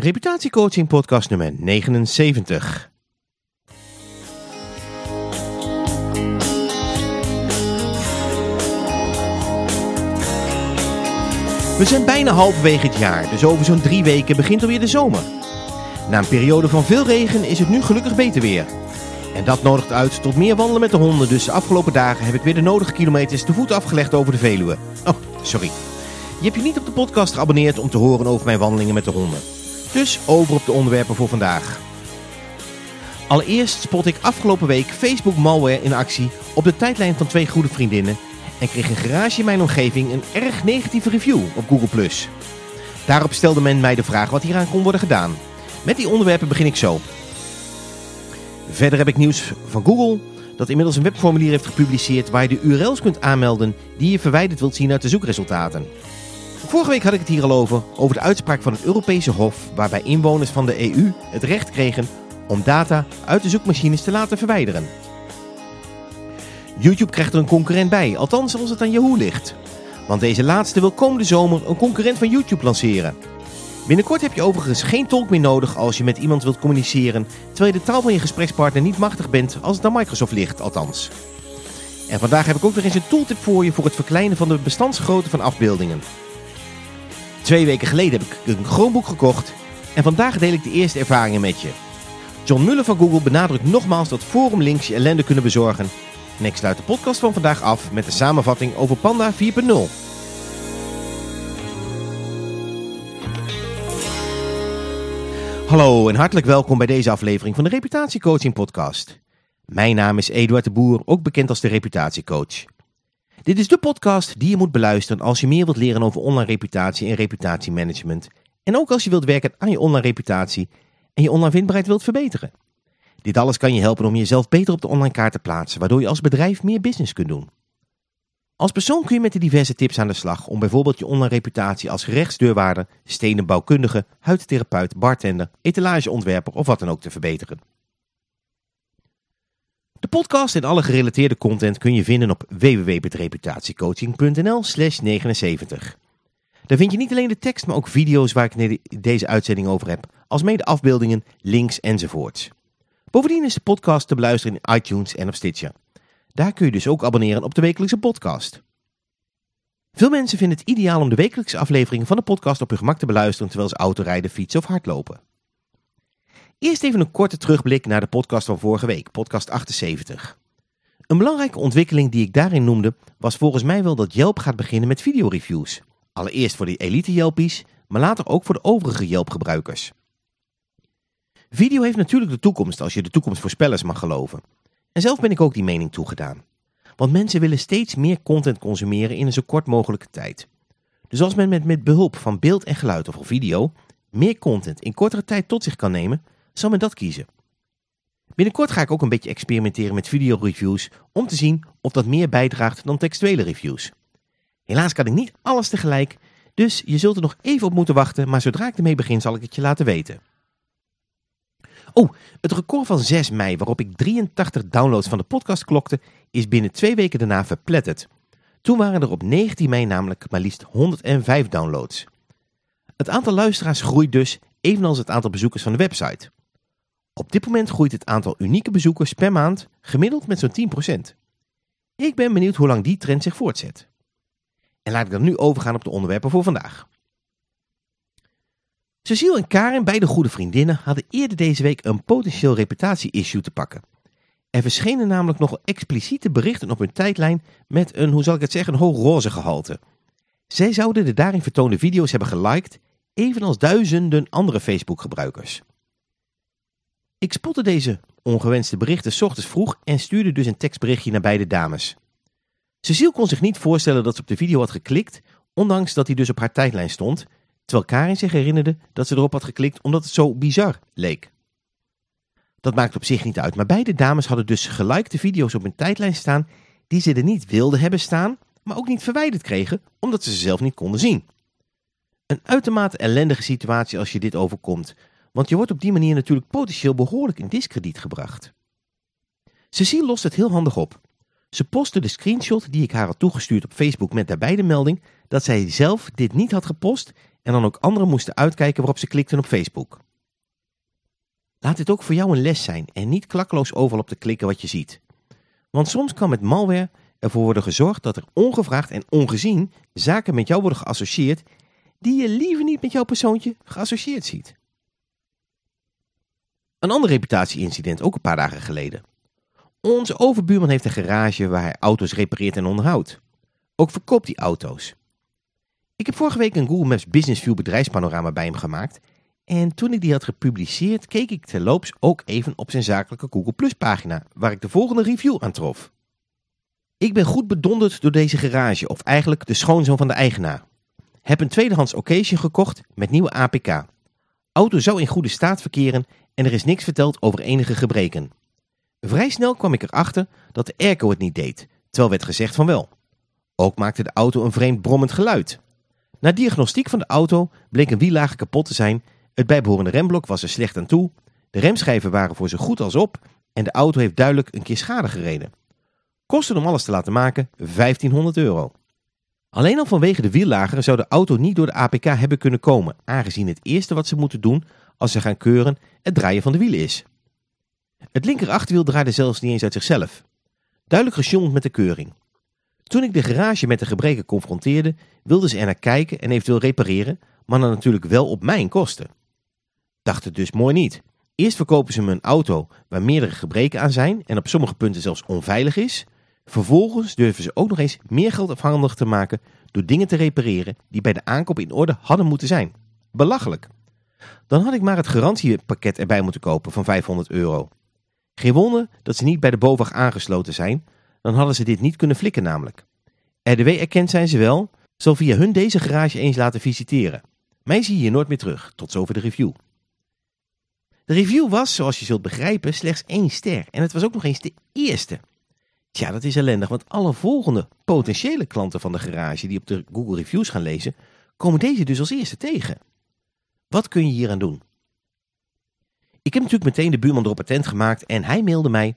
Reputatiecoaching podcast nummer 79. We zijn bijna halverwege het jaar, dus over zo'n drie weken begint alweer de zomer. Na een periode van veel regen is het nu gelukkig beter weer. En dat nodigt uit tot meer wandelen met de honden, dus de afgelopen dagen heb ik weer de nodige kilometers te voet afgelegd over de Veluwe. Oh, sorry. Je hebt je niet op de podcast geabonneerd om te horen over mijn wandelingen met de honden. Dus over op de onderwerpen voor vandaag. Allereerst spot ik afgelopen week Facebook malware in actie op de tijdlijn van twee goede vriendinnen en kreeg een garage in mijn omgeving een erg negatieve review op Google+. Daarop stelde men mij de vraag wat hieraan kon worden gedaan. Met die onderwerpen begin ik zo. Verder heb ik nieuws van Google dat inmiddels een webformulier heeft gepubliceerd waar je de URL's kunt aanmelden die je verwijderd wilt zien uit de zoekresultaten. Vorige week had ik het hier al over, over de uitspraak van het Europese Hof waarbij inwoners van de EU het recht kregen om data uit de zoekmachines te laten verwijderen. YouTube krijgt er een concurrent bij, althans als het aan Yahoo ligt. Want deze laatste wil komende zomer een concurrent van YouTube lanceren. Binnenkort heb je overigens geen tolk meer nodig als je met iemand wilt communiceren, terwijl je de taal van je gesprekspartner niet machtig bent als het aan Microsoft ligt, althans. En vandaag heb ik ook nog eens een tooltip voor je voor het verkleinen van de bestandsgrootte van afbeeldingen. Twee weken geleden heb ik een Chromebook gekocht en vandaag deel ik de eerste ervaringen met je. John Muller van Google benadrukt nogmaals dat forumlinks je ellende kunnen bezorgen. En ik sluit de podcast van vandaag af met de samenvatting over Panda 4.0. Hallo en hartelijk welkom bij deze aflevering van de Reputatiecoaching podcast. Mijn naam is Eduard de Boer, ook bekend als de Reputatiecoach. Dit is de podcast die je moet beluisteren als je meer wilt leren over online reputatie en reputatiemanagement. En ook als je wilt werken aan je online reputatie en je online vindbaarheid wilt verbeteren. Dit alles kan je helpen om jezelf beter op de online kaart te plaatsen, waardoor je als bedrijf meer business kunt doen. Als persoon kun je met de diverse tips aan de slag om bijvoorbeeld je online reputatie als gerechtsdeurwaarder, stenenbouwkundige, huidtherapeut, bartender, etalageontwerper of wat dan ook te verbeteren. De podcast en alle gerelateerde content kun je vinden op www.reputatiecoaching.nl slash 79. Daar vind je niet alleen de tekst, maar ook video's waar ik deze uitzending over heb, als mede afbeeldingen, links enzovoorts. Bovendien is de podcast te beluisteren in iTunes en op Stitcher. Daar kun je dus ook abonneren op de wekelijkse podcast. Veel mensen vinden het ideaal om de wekelijkse aflevering van de podcast op hun gemak te beluisteren terwijl ze autorijden, fietsen of hardlopen. Eerst even een korte terugblik naar de podcast van vorige week, podcast 78. Een belangrijke ontwikkeling die ik daarin noemde was volgens mij wel dat Yelp gaat beginnen met videoreviews. Allereerst voor de elite Yelpies, maar later ook voor de overige Yelp gebruikers. Video heeft natuurlijk de toekomst als je de toekomstvoorspellers mag geloven. En zelf ben ik ook die mening toegedaan. Want mensen willen steeds meer content consumeren in een zo kort mogelijke tijd. Dus als men met, met behulp van beeld en geluid of video meer content in kortere tijd tot zich kan nemen, zal men dat kiezen. Binnenkort ga ik ook een beetje experimenteren met videoreviews om te zien of dat meer bijdraagt dan textuele reviews. Helaas kan ik niet alles tegelijk, dus je zult er nog even op moeten wachten, maar zodra ik ermee begin zal ik het je laten weten. Oh, het record van 6 mei waarop ik 83 downloads van de podcast klokte is binnen twee weken daarna verpletterd. Toen waren er op 19 mei namelijk maar liefst 105 downloads. Het aantal luisteraars groeit dus evenals het aantal bezoekers van de website. Op dit moment groeit het aantal unieke bezoekers per maand gemiddeld met zo'n 10%. Ik ben benieuwd hoe lang die trend zich voortzet. En laat ik dan nu overgaan op de onderwerpen voor vandaag. Cecile en Karin, beide goede vriendinnen, hadden eerder deze week een potentieel reputatie-issue te pakken. Er verschenen namelijk nog expliciete berichten op hun tijdlijn met een, hoe zal ik het zeggen, een hoog roze gehalte. Zij zouden de daarin vertoonde video's hebben geliked, evenals duizenden andere Facebook-gebruikers. Ik spotte deze ongewenste berichten s ochtends vroeg en stuurde dus een tekstberichtje naar beide dames. Cecile kon zich niet voorstellen dat ze op de video had geklikt, ondanks dat hij dus op haar tijdlijn stond, terwijl Karin zich herinnerde dat ze erop had geklikt omdat het zo bizar leek. Dat maakt op zich niet uit, maar beide dames hadden dus gelikte video's op hun tijdlijn staan die ze er niet wilden hebben staan, maar ook niet verwijderd kregen omdat ze ze zelf niet konden zien. Een uitermate ellendige situatie als je dit overkomt, want je wordt op die manier natuurlijk potentieel behoorlijk in diskrediet gebracht. Cecile lost het heel handig op. Ze postte de screenshot die ik haar had toegestuurd op Facebook met daarbij de melding dat zij zelf dit niet had gepost en dan ook anderen moesten uitkijken waarop ze klikten op Facebook. Laat dit ook voor jou een les zijn en niet klakkeloos overal op te klikken wat je ziet. Want soms kan met malware ervoor worden gezorgd dat er ongevraagd en ongezien zaken met jou worden geassocieerd die je liever niet met jouw persoontje geassocieerd ziet. Een ander reputatieincident, ook een paar dagen geleden. Onze overbuurman heeft een garage waar hij auto's repareert en onderhoudt. Ook verkoopt hij auto's. Ik heb vorige week een Google Maps Business View bedrijfspanorama bij hem gemaakt. En toen ik die had gepubliceerd, keek ik terloops ook even op zijn zakelijke Google Plus pagina, waar ik de volgende review aantrof. Ik ben goed bedonderd door deze garage, of eigenlijk de schoonzoon van de eigenaar. Heb een tweedehands occasion gekocht met nieuwe APK. Auto zou in goede staat verkeren en er is niks verteld over enige gebreken. Vrij snel kwam ik erachter dat de airco het niet deed, terwijl werd gezegd van wel. Ook maakte de auto een vreemd brommend geluid. Na diagnostiek van de auto bleek een wiellager kapot te zijn, het bijbehorende remblok was er slecht aan toe, de remschijven waren voor zo goed als op en de auto heeft duidelijk een keer schade gereden. Kosten om alles te laten maken 1500 euro. Alleen al vanwege de wiellager zou de auto niet door de APK hebben kunnen komen, aangezien het eerste wat ze moeten doen als ze gaan keuren het draaien van de wielen is. Het linker achterwiel draaide zelfs niet eens uit zichzelf. Duidelijk gesjoemeld met de keuring. Toen ik de garage met de gebreken confronteerde, wilden ze er naar kijken en eventueel repareren, maar dan natuurlijk wel op mijn kosten. Dacht het dus mooi niet. Eerst verkopen ze me een auto waar meerdere gebreken aan zijn en op sommige punten zelfs onveilig is. Vervolgens durven ze ook nog eens meer geld afhandig te maken door dingen te repareren die bij de aankoop in orde hadden moeten zijn. Belachelijk. Dan had ik maar het garantiepakket erbij moeten kopen van 500 euro. Geen wonder dat ze niet bij de BOVAG aangesloten zijn, dan hadden ze dit niet kunnen flikken namelijk. RDW erkent zijn ze wel, zal via hun deze garage eens laten visiteren. Mij zie je hier nooit meer terug, tot zover de review. De review was, zoals je zult begrijpen, slechts één ster en het was ook nog eens de eerste. Tja, dat is ellendig, want alle volgende potentiële klanten van de garage die op de Google Reviews gaan lezen, komen deze dus als eerste tegen. Wat kun je hier aan doen? Ik heb natuurlijk meteen de buurman erop attent gemaakt en hij mailde mij.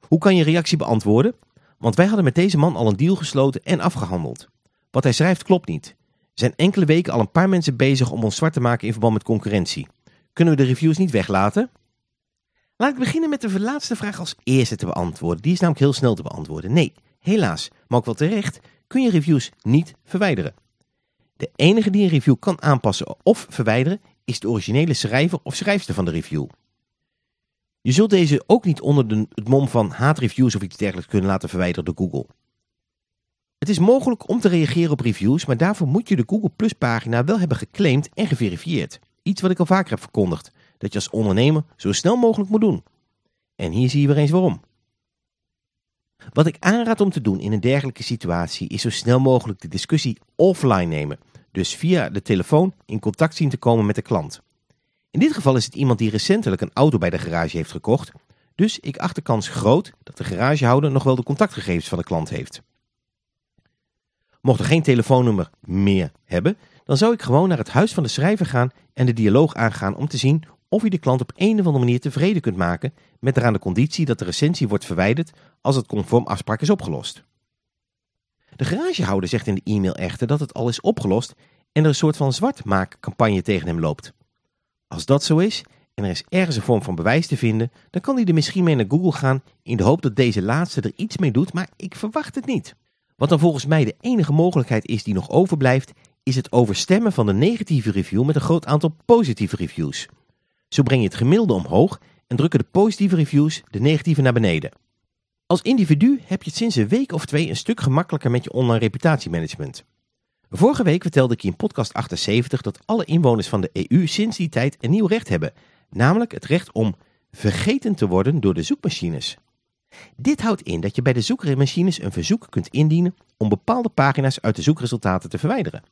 Hoe kan je reactie beantwoorden? Want wij hadden met deze man al een deal gesloten en afgehandeld. Wat hij schrijft klopt niet. Er zijn enkele weken al een paar mensen bezig om ons zwart te maken in verband met concurrentie. Kunnen we de reviews niet weglaten? Laat ik beginnen met de laatste vraag als eerste te beantwoorden. Die is namelijk heel snel te beantwoorden. Nee, helaas, maar ook wel terecht, kun je reviews niet verwijderen. De enige die een review kan aanpassen of verwijderen is de originele schrijver of schrijfster van de review. Je zult deze ook niet onder de, het mom van haatreviews of iets dergelijks kunnen laten verwijderen door Google. Het is mogelijk om te reageren op reviews, maar daarvoor moet je de Google Plus pagina wel hebben geclaimd en geverifieerd. Iets wat ik al vaker heb verkondigd, dat je als ondernemer zo snel mogelijk moet doen. En hier zie je weer eens waarom. Wat ik aanraad om te doen in een dergelijke situatie is zo snel mogelijk de discussie offline nemen dus via de telefoon in contact zien te komen met de klant. In dit geval is het iemand die recentelijk een auto bij de garage heeft gekocht, dus ik acht de kans groot dat de garagehouder nog wel de contactgegevens van de klant heeft. Mocht er geen telefoonnummer meer hebben, dan zou ik gewoon naar het huis van de schrijver gaan en de dialoog aangaan om te zien of je de klant op een of andere manier tevreden kunt maken met eraan de conditie dat de recensie wordt verwijderd als het conform afspraak is opgelost. De garagehouder zegt in de e-mail echter dat het al is opgelost en er een soort van zwartmaakcampagne tegen hem loopt. Als dat zo is en er is ergens een vorm van bewijs te vinden, dan kan hij er misschien mee naar Google gaan in de hoop dat deze laatste er iets mee doet, maar ik verwacht het niet. Wat dan volgens mij de enige mogelijkheid is die nog overblijft, is het overstemmen van de negatieve review met een groot aantal positieve reviews. Zo breng je het gemiddelde omhoog en drukken de positieve reviews de negatieve naar beneden. Als individu heb je het sinds een week of twee een stuk gemakkelijker met je online reputatiemanagement. Vorige week vertelde ik in podcast 78 dat alle inwoners van de EU sinds die tijd een nieuw recht hebben, namelijk het recht om vergeten te worden door de zoekmachines. Dit houdt in dat je bij de zoekmachines een verzoek kunt indienen om bepaalde pagina's uit de zoekresultaten te verwijderen.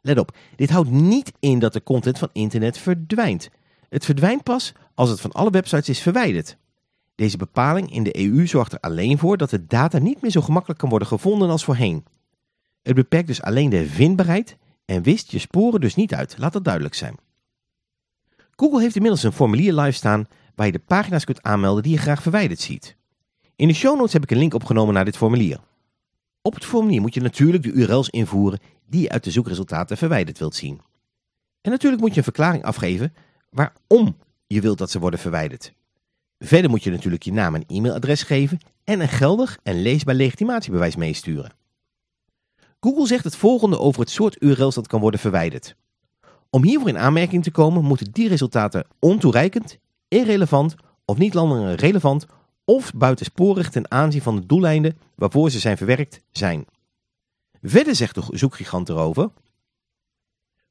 Let op, dit houdt niet in dat de content van internet verdwijnt. Het verdwijnt pas als het van alle websites is verwijderd. Deze bepaling in de EU zorgt er alleen voor dat de data niet meer zo gemakkelijk kan worden gevonden als voorheen. Het beperkt dus alleen de vindbaarheid en wist je sporen dus niet uit, laat dat duidelijk zijn. Google heeft inmiddels een formulier live staan waar je de pagina's kunt aanmelden die je graag verwijderd ziet. In de show notes heb ik een link opgenomen naar dit formulier. Op het formulier moet je natuurlijk de URL's invoeren die je uit de zoekresultaten verwijderd wilt zien. En natuurlijk moet je een verklaring afgeven waarom je wilt dat ze worden verwijderd. Verder moet je natuurlijk je naam en e-mailadres geven en een geldig en leesbaar legitimatiebewijs meesturen. Google zegt het volgende over het soort URL's dat kan worden verwijderd. Om hiervoor in aanmerking te komen moeten die resultaten ontoereikend, irrelevant of niet langer relevant of buitensporig ten aanzien van de doeleinden waarvoor ze zijn verwerkt zijn. Verder zegt de zoekgigant erover...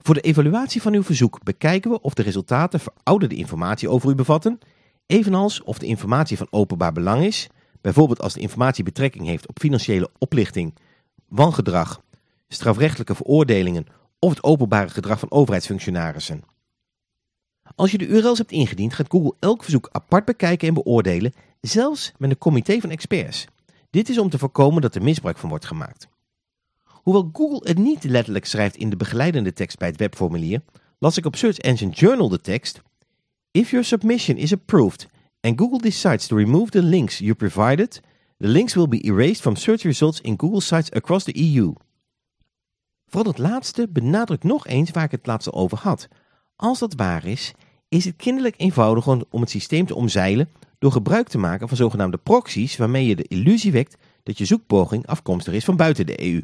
Voor de evaluatie van uw verzoek bekijken we of de resultaten verouderde informatie over u bevatten, evenals of de informatie van openbaar belang is, bijvoorbeeld als de informatie betrekking heeft op financiële oplichting, wangedrag, strafrechtelijke veroordelingen of het openbare gedrag van overheidsfunctionarissen. Als je de URL's hebt ingediend, gaat Google elk verzoek apart bekijken en beoordelen, zelfs met een comité van experts. Dit is om te voorkomen dat er misbruik van wordt gemaakt. Hoewel Google het niet letterlijk schrijft in de begeleidende tekst bij het webformulier, las ik op Search Engine Journal de tekst If your submission is approved and Google decides to remove the links you provided, the links will be erased from search results in Google sites across the EU. Vooral het laatste benadrukt nog eens waar ik het laatste over had. Als dat waar is, is het kinderlijk eenvoudig om het systeem te omzeilen door gebruik te maken van zogenaamde proxies waarmee je de illusie wekt dat je zoekpoging afkomstig is van buiten de EU.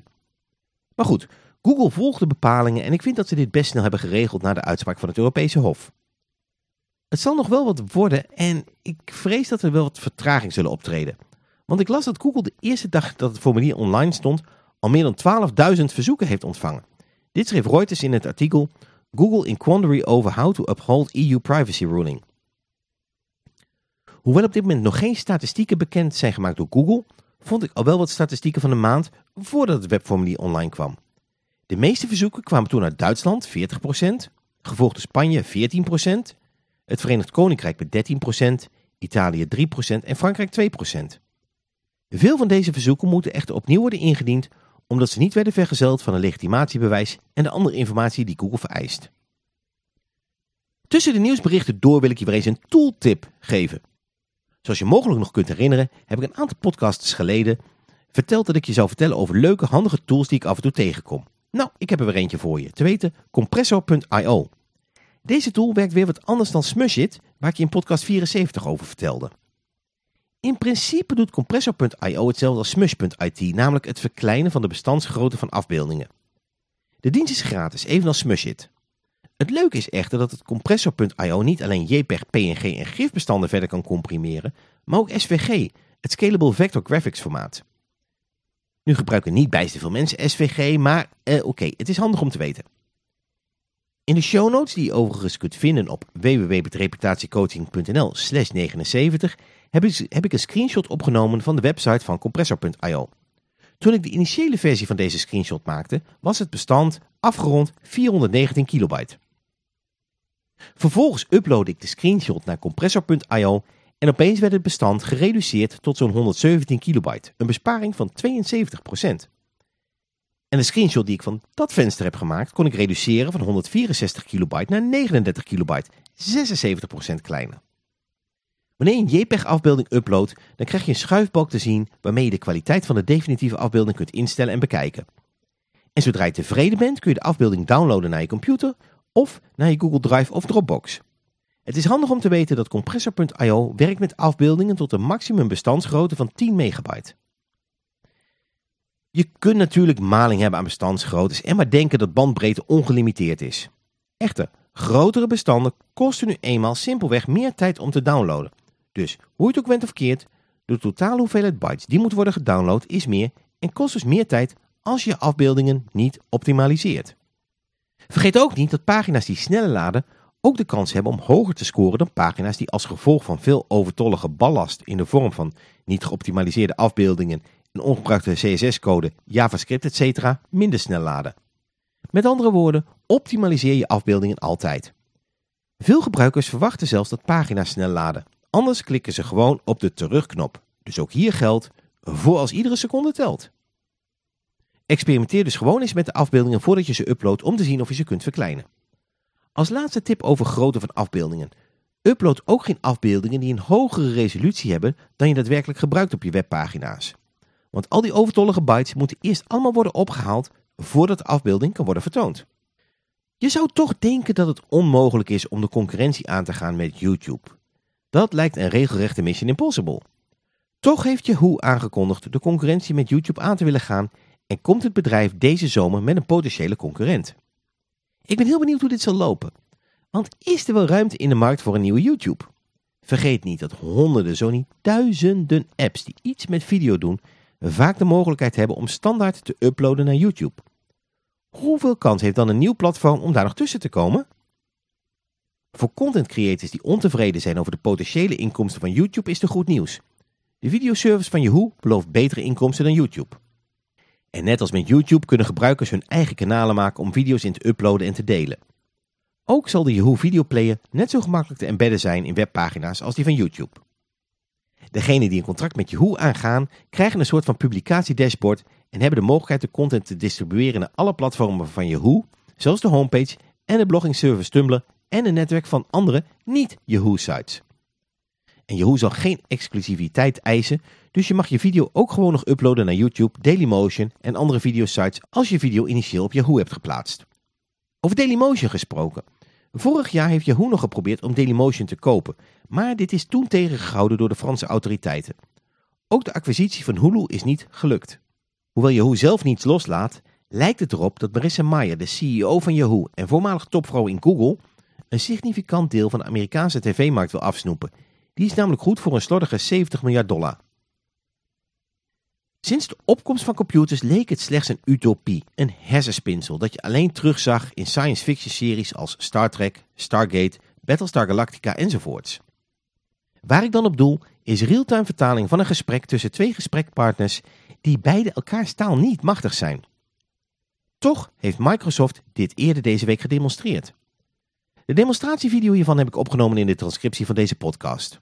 Maar goed, Google volgt de bepalingen en ik vind dat ze dit best snel hebben geregeld na de uitspraak van het Europese Hof. Het zal nog wel wat worden en ik vrees dat er wel wat vertraging zullen optreden. Want ik las dat Google de eerste dag dat het formulier online stond al meer dan 12.000 verzoeken heeft ontvangen. Dit schreef Reuters in het artikel Google in quandary over how to uphold EU privacy ruling. Hoewel op dit moment nog geen statistieken bekend zijn gemaakt door Google, vond ik al wel wat statistieken van de maand voordat het webformulier online kwam. De meeste verzoeken kwamen toen uit Duitsland 40%, gevolgd door Spanje 14%, het Verenigd Koninkrijk met 13%, Italië 3% en Frankrijk 2%. Veel van deze verzoeken moeten echter opnieuw worden ingediend omdat ze niet werden vergezeld van een legitimatiebewijs en de andere informatie die Google vereist. Tussen de nieuwsberichten door wil ik je weer eens een tooltip geven. Zoals je mogelijk nog kunt herinneren, heb ik een aantal podcasts geleden verteld dat ik je zou vertellen over leuke, handige tools die ik af en toe tegenkom. Nou, ik heb er weer eentje voor je, te weten compressor.io. Deze tool werkt weer wat anders dan Smushit, waar ik je in podcast 74 over vertelde. In principe doet compressor.io hetzelfde als Smush.it, namelijk het verkleinen van de bestandsgrootte van afbeeldingen. De dienst is gratis, evenals Smushit. Het leuke is echter dat het compressor.io niet alleen JPEG, PNG en GIF bestanden verder kan comprimeren, maar ook SVG, het Scalable Vector Graphics formaat. Nu gebruiken niet bijster veel mensen SVG, maar eh, oké, het is handig om te weten. In de show notes, die je overigens kunt vinden op www.reputatiecoaching.nl slash 79, heb ik, heb ik een screenshot opgenomen van de website van compressor.io. Toen ik de initiële versie van deze screenshot maakte, was het bestand afgerond 419 kilobyte. Vervolgens uploadde ik de screenshot naar compressor.io en opeens werd het bestand gereduceerd tot zo'n 117 kilobyte, een besparing van 72%. En de screenshot die ik van dat venster heb gemaakt, kon ik reduceren van 164 kilobyte naar 39 kilobyte, 76% kleiner. Wanneer je een JPEG-afbeelding uploadt, dan krijg je een schuifbalk te zien waarmee je de kwaliteit van de definitieve afbeelding kunt instellen en bekijken. En zodra je tevreden bent, kun je de afbeelding downloaden naar je computer of naar je Google Drive of Dropbox. Het is handig om te weten dat Compressor.io werkt met afbeeldingen tot een maximum bestandsgrootte van 10 megabyte. Je kunt natuurlijk maling hebben aan bestandsgroottes en maar denken dat bandbreedte ongelimiteerd is. Echter, grotere bestanden kosten nu eenmaal simpelweg meer tijd om te downloaden. Dus hoe je het ook bent of keert, de totale hoeveelheid bytes die moet worden gedownload is meer en kost dus meer tijd als je afbeeldingen niet optimaliseert. Vergeet ook niet dat pagina's die sneller laden ook de kans hebben om hoger te scoren dan pagina's die als gevolg van veel overtollige ballast in de vorm van niet geoptimaliseerde afbeeldingen en ongebruikte CSS-code, JavaScript etc. minder snel laden. Met andere woorden, optimaliseer je afbeeldingen altijd. Veel gebruikers verwachten zelfs dat pagina's snel laden, anders klikken ze gewoon op de terugknop. Dus ook hier geldt, voor als iedere seconde telt. Experimenteer dus gewoon eens met de afbeeldingen voordat je ze uploadt om te zien of je ze kunt verkleinen. Als laatste tip over grootte van afbeeldingen. Upload ook geen afbeeldingen die een hogere resolutie hebben dan je daadwerkelijk gebruikt op je webpagina's. Want al die overtollige bytes moeten eerst allemaal worden opgehaald voordat de afbeelding kan worden vertoond. Je zou toch denken dat het onmogelijk is om de concurrentie aan te gaan met YouTube. Dat lijkt een regelrechte Mission Impossible. Toch heeft Yahoo aangekondigd de concurrentie met YouTube aan te willen gaan en komt het bedrijf deze zomer met een potentiële concurrent. Ik ben heel benieuwd hoe dit zal lopen. Want is er wel ruimte in de markt voor een nieuwe YouTube? Vergeet niet dat honderden, zo niet duizenden apps die iets met video doen, vaak de mogelijkheid hebben om standaard te uploaden naar YouTube. Hoeveel kans heeft dan een nieuw platform om daar nog tussen te komen? Voor content creators die ontevreden zijn over de potentiële inkomsten van YouTube is er goed nieuws. De videoservice van Yahoo belooft betere inkomsten dan YouTube. En net als met YouTube kunnen gebruikers hun eigen kanalen maken om video's in te uploaden en te delen. Ook zal de Yahoo Videoplayer net zo gemakkelijk te embedden zijn in webpagina's als die van YouTube. Degenen die een contract met Yahoo aangaan, krijgen een soort van publicatiedashboard en hebben de mogelijkheid de content te distribueren naar alle platformen van Yahoo, zoals de homepage en de blogging service Tumblr en een netwerk van andere niet-Yahoo-sites. En Yahoo zal geen exclusiviteit eisen, dus je mag je video ook gewoon nog uploaden naar YouTube, Dailymotion en andere videosites als je video initieel op Yahoo hebt geplaatst. Over Dailymotion gesproken. Vorig jaar heeft Yahoo nog geprobeerd om Dailymotion te kopen, maar dit is toen tegengehouden door de Franse autoriteiten. Ook de acquisitie van Hulu is niet gelukt. Hoewel Yahoo zelf niets loslaat, lijkt het erop dat Marissa Mayer, de CEO van Yahoo en voormalig topvrouw in Google, een significant deel van de Amerikaanse tv-markt wil afsnoepen. Die is namelijk goed voor een slordige 70 miljard dollar. Sinds de opkomst van computers leek het slechts een utopie, een hersenspinsel dat je alleen terugzag in science fiction series als Star Trek, Stargate, Battlestar Galactica enzovoorts. Waar ik dan op doel is realtime vertaling van een gesprek tussen twee gesprekpartners die beide elkaars taal niet machtig zijn. Toch heeft Microsoft dit eerder deze week gedemonstreerd. De demonstratievideo hiervan heb ik opgenomen in de transcriptie van deze podcast.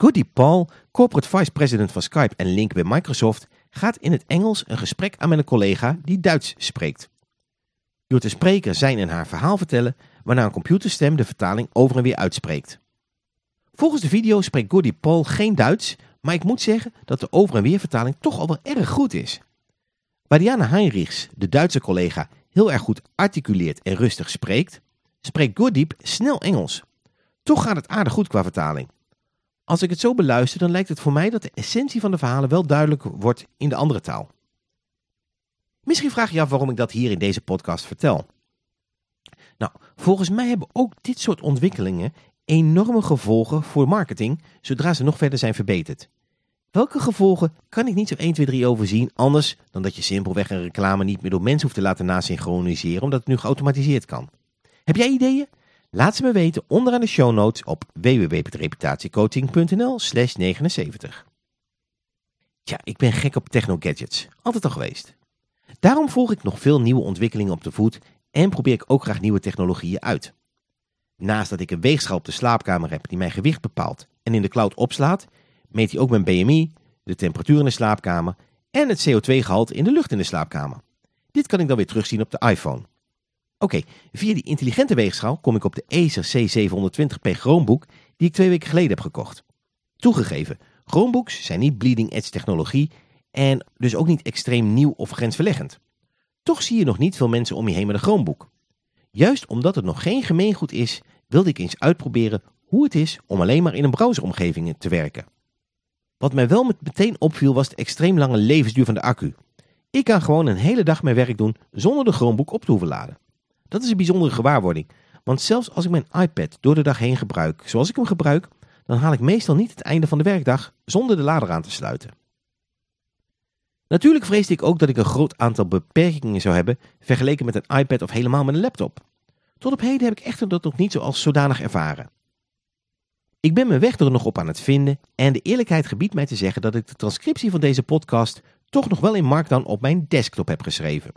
Goody Paul, corporate vice president van Skype en link bij Microsoft, gaat in het Engels een gesprek aan met een collega die Duits spreekt. Door te spreker zijn en haar verhaal vertellen, waarna een computerstem de vertaling over en weer uitspreekt. Volgens de video spreekt Goody Paul geen Duits, maar ik moet zeggen dat de over- en weer vertaling toch al wel erg goed is. Waar Diana Heinrichs, de Duitse collega, heel erg goed articuleert en rustig spreekt, spreekt Goodiep snel Engels. Toch gaat het aardig goed qua vertaling. Als ik het zo beluister, dan lijkt het voor mij dat de essentie van de verhalen wel duidelijk wordt in de andere taal. Misschien vraag je je af waarom ik dat hier in deze podcast vertel. Nou, volgens mij hebben ook dit soort ontwikkelingen enorme gevolgen voor marketing, zodra ze nog verder zijn verbeterd. Welke gevolgen kan ik niet zo 1, 2, 3 overzien, anders dan dat je simpelweg een reclame niet meer door mensen hoeft te laten nasynchroniseren, omdat het nu geautomatiseerd kan. Heb jij ideeën? Laat ze me weten onderaan de show notes op www.reputatiecoaching.nl slash 79. Tja, ik ben gek op techno-gadgets. Altijd al geweest. Daarom volg ik nog veel nieuwe ontwikkelingen op de voet en probeer ik ook graag nieuwe technologieën uit. Naast dat ik een weegschaal op de slaapkamer heb die mijn gewicht bepaalt en in de cloud opslaat, meet hij ook mijn BMI, de temperatuur in de slaapkamer en het CO2-gehalte in de lucht in de slaapkamer. Dit kan ik dan weer terugzien op de iPhone. Oké, via die intelligente weegschaal kom ik op de Acer C720p Chromebook die ik twee weken geleden heb gekocht. Toegegeven, Chromebooks zijn niet bleeding edge technologie en dus ook niet extreem nieuw of grensverleggend. Toch zie je nog niet veel mensen om je heen met een Chromebook. Juist omdat het nog geen gemeengoed is, wilde ik eens uitproberen hoe het is om alleen maar in een browseromgeving te werken. Wat mij wel meteen opviel was de extreem lange levensduur van de accu. Ik kan gewoon een hele dag mijn werk doen zonder de Chromebook op te hoeven laden. Dat is een bijzondere gewaarwording, want zelfs als ik mijn iPad door de dag heen gebruik zoals ik hem gebruik, dan haal ik meestal niet het einde van de werkdag zonder de lader aan te sluiten. Natuurlijk vreesde ik ook dat ik een groot aantal beperkingen zou hebben vergeleken met een iPad of helemaal met een laptop. Tot op heden heb ik echter dat nog niet zoals zodanig ervaren. Ik ben mijn weg er nog op aan het vinden en de eerlijkheid gebiedt mij te zeggen dat ik de transcriptie van deze podcast toch nog wel in Markdown op mijn desktop heb geschreven.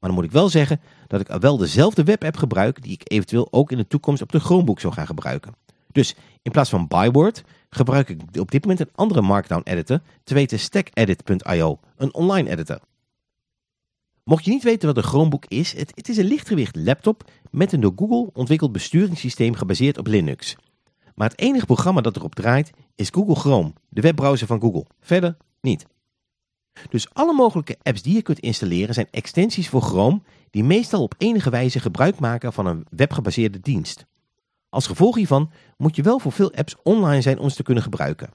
Maar dan moet ik wel zeggen dat ik wel dezelfde webapp gebruik die ik eventueel ook in de toekomst op de Chromebook zou gaan gebruiken. Dus in plaats van Byword gebruik ik op dit moment een andere Markdown editor, te weten stackedit.io, een online editor. Mocht je niet weten wat een Chromebook is, het, het is een lichtgewicht laptop met een door Google ontwikkeld besturingssysteem gebaseerd op Linux. Maar het enige programma dat erop draait is Google Chrome, de webbrowser van Google. Verder niet. Dus alle mogelijke apps die je kunt installeren zijn extensies voor Chrome die meestal op enige wijze gebruik maken van een webgebaseerde dienst. Als gevolg hiervan moet je wel voor veel apps online zijn om ze te kunnen gebruiken.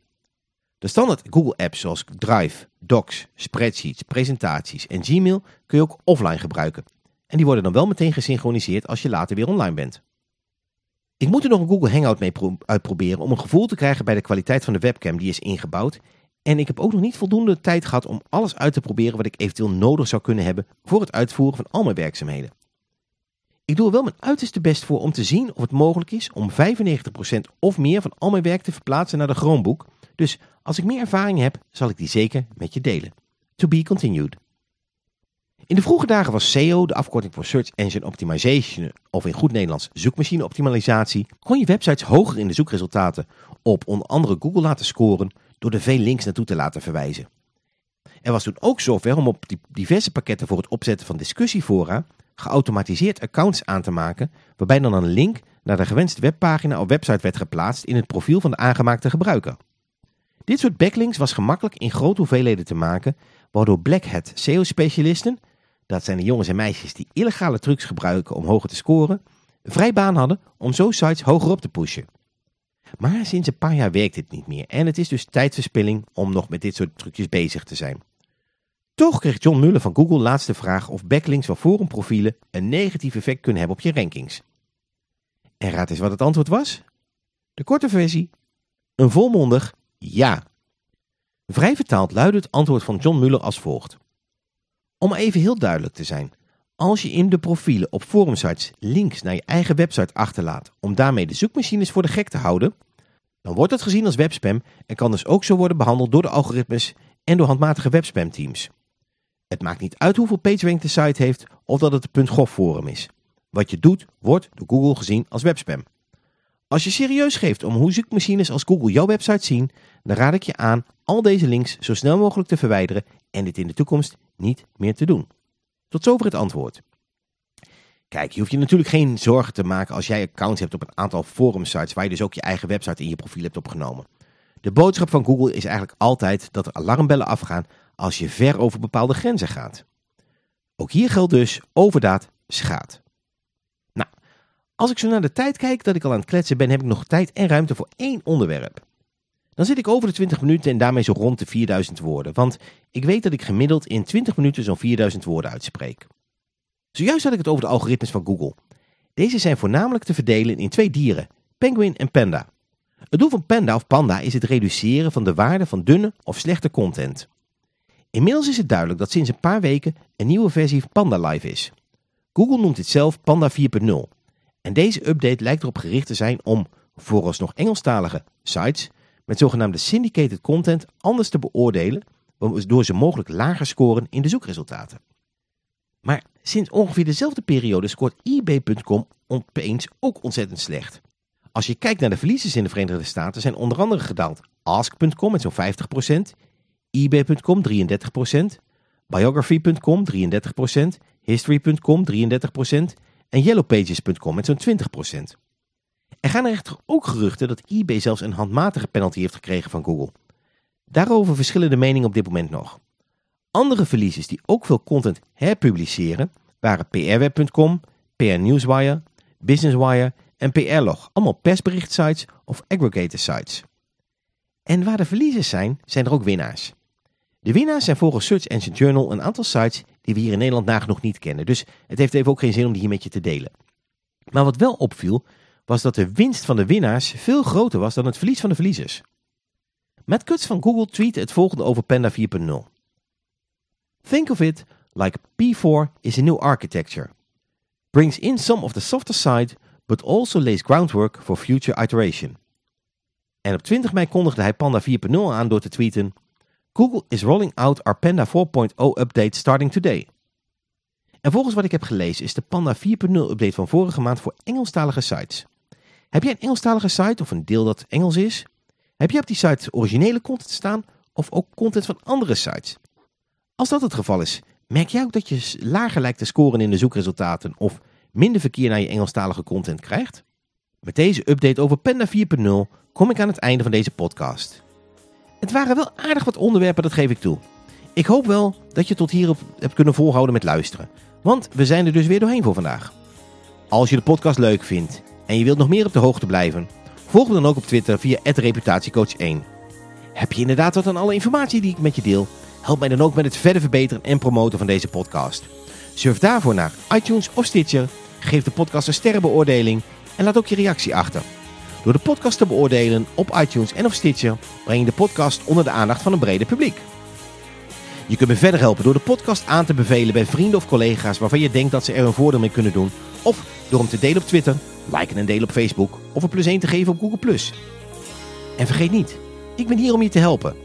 De standaard Google apps zoals Drive, Docs, Spreadsheets, presentaties en Gmail kun je ook offline gebruiken. En die worden dan wel meteen gesynchroniseerd als je later weer online bent. Ik moet er nog een Google Hangout mee uitproberen om een gevoel te krijgen bij de kwaliteit van de webcam die is ingebouwd. En ik heb ook nog niet voldoende tijd gehad om alles uit te proberen wat ik eventueel nodig zou kunnen hebben voor het uitvoeren van al mijn werkzaamheden. Ik doe er wel mijn uiterste best voor om te zien of het mogelijk is om 95% of meer van al mijn werk te verplaatsen naar de Chromebook. Dus als ik meer ervaring heb, zal ik die zeker met je delen. To be continued. In de vroege dagen was SEO, de afkorting voor Search Engine Optimization, of in goed Nederlands zoekmachine optimalisatie, kon je websites hoger in de zoekresultaten op onder andere Google laten scoren door er veel links naartoe te laten verwijzen. Er was toen ook software om op diverse pakketten voor het opzetten van discussiefora geautomatiseerd accounts aan te maken, waarbij dan een link naar de gewenste webpagina of website werd geplaatst in het profiel van de aangemaakte gebruiker. Dit soort backlinks was gemakkelijk in grote hoeveelheden te maken, waardoor Black Hat SEO-specialisten, dat zijn de jongens en meisjes die illegale trucs gebruiken om hoger te scoren, vrij baan hadden om zo sites hoger op te pushen. Maar sinds een paar jaar werkt dit niet meer en het is dus tijdverspilling om nog met dit soort trucjes bezig te zijn. Toch kreeg John Muller van Google laatst de vraag of backlinks van forumprofielen een negatief effect kunnen hebben op je rankings. En raad eens wat het antwoord was? De korte versie. Een volmondig ja. Vrij vertaald luidde het antwoord van John Muller als volgt. Om even heel duidelijk te zijn. Als je in de profielen op forumsites links naar je eigen website achterlaat om daarmee de zoekmachines voor de gek te houden, dan wordt het gezien als webspam en kan dus ook zo worden behandeld door de algoritmes en door handmatige webspamteams. Het maakt niet uit hoeveel PageRank de site heeft of dat het een .gov forum is. Wat je doet, wordt door Google gezien als webspam. Als je serieus geeft om hoe zoekmachines als Google jouw website zien, dan raad ik je aan al deze links zo snel mogelijk te verwijderen en dit in de toekomst niet meer te doen. Tot zover het antwoord. Kijk, je hoeft je natuurlijk geen zorgen te maken als jij accounts hebt op een aantal forumsites waar je dus ook je eigen website in je profiel hebt opgenomen. De boodschap van Google is eigenlijk altijd dat er alarmbellen afgaan als je ver over bepaalde grenzen gaat. Ook hier geldt dus overdaad schaadt. Nou, als ik zo naar de tijd kijk dat ik al aan het kletsen ben, heb ik nog tijd en ruimte voor één onderwerp. Dan zit ik over de 20 minuten en daarmee zo rond de 4000 woorden, want ik weet dat ik gemiddeld in 20 minuten zo'n 4000 woorden uitspreek. Zojuist had ik het over de algoritmes van Google. Deze zijn voornamelijk te verdelen in twee dieren, penguin en panda. Het doel van panda of panda is het reduceren van de waarde van dunne of slechte content. Inmiddels is het duidelijk dat sinds een paar weken een nieuwe versie van Panda Live is. Google noemt dit zelf Panda 4.0. En deze update lijkt erop gericht te zijn om vooralsnog Engelstalige sites met zogenaamde syndicated content anders te beoordelen, waardoor ze mogelijk lager scoren in de zoekresultaten. Maar sinds ongeveer dezelfde periode scoort eBay.com opeens ook ontzettend slecht. Als je kijkt naar de verliezers in de Verenigde Staten zijn onder andere gedaald Ask.com met zo'n 50%, eBay.com 33%, Biography.com 33%, History.com 33% en Yellowpages.com met zo'n 20%. Er gaan er echter ook geruchten dat eBay zelfs een handmatige penalty heeft gekregen van Google. Daarover verschillen de meningen op dit moment nog. Andere verliezers die ook veel content herpubliceren waren prweb.com, PR Newswire, Businesswire en PRlog, allemaal persberichtsites of aggregator sites. En waar de verliezers zijn, zijn er ook winnaars. De winnaars zijn volgens Search Engine Journal een aantal sites die we hier in Nederland nagenoeg niet kennen. Dus het heeft even ook geen zin om die hier met je te delen. Maar wat wel opviel, was dat de winst van de winnaars veel groter was dan het verlies van de verliezers. Matt Cutts van Google tweette het volgende over Panda 4.0. Think of it like P4 is a new architecture. Brings in some of the softer side, but also lays groundwork for future iteration. En op 20 mei kondigde hij Panda 4.0 aan door te tweeten... Google is rolling out our Panda 4.0 update starting today. En volgens wat ik heb gelezen is de Panda 4.0 update van vorige maand voor Engelstalige sites. Heb jij een Engelstalige site of een deel dat Engels is? Heb je op die site originele content staan of ook content van andere sites? Als dat het geval is, merk jij ook dat je lager lijkt te scoren in de zoekresultaten of minder verkeer naar je Engelstalige content krijgt? Met deze update over Panda 4.0 kom ik aan het einde van deze podcast. Het waren wel aardig wat onderwerpen, dat geef ik toe. Ik hoop wel dat je tot hierop hebt kunnen volhouden met luisteren. Want we zijn er dus weer doorheen voor vandaag. Als je de podcast leuk vindt en je wilt nog meer op de hoogte blijven, volg me dan ook op Twitter via reputatiecoach1. Heb je inderdaad wat aan alle informatie die ik met je deel? Help mij dan ook met het verder verbeteren en promoten van deze podcast. Surf daarvoor naar iTunes of Stitcher, geef de podcast een sterrenbeoordeling en laat ook je reactie achter. Door de podcast te beoordelen op iTunes en of Stitcher breng je de podcast onder de aandacht van een breder publiek. Je kunt me verder helpen door de podcast aan te bevelen bij vrienden of collega's waarvan je denkt dat ze er een voordeel mee kunnen doen. Of door hem te delen op Twitter, liken en delen op Facebook of een plus 1 te geven op Google+. En vergeet niet, ik ben hier om je te helpen.